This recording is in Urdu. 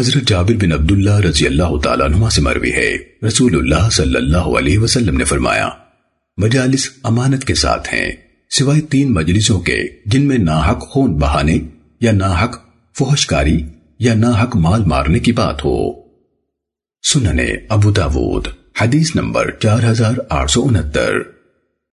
حضرت جابر بن عبداللہ رضی اللہ تعالیٰ عنہ سے مروی ہے۔ رسول اللہ صلی اللہ علیہ وسلم نے فرمایا، مجالس امانت کے ساتھ ہیں، سوائے تین مجلسوں کے، جن میں ناحق خون بہانے یا ناحق فحشکاری یا ناحق مال مارنے کی بات ہو۔ سننے ابو داود، حدیث نمبر چار ہزار آٹھ سو انہتر۔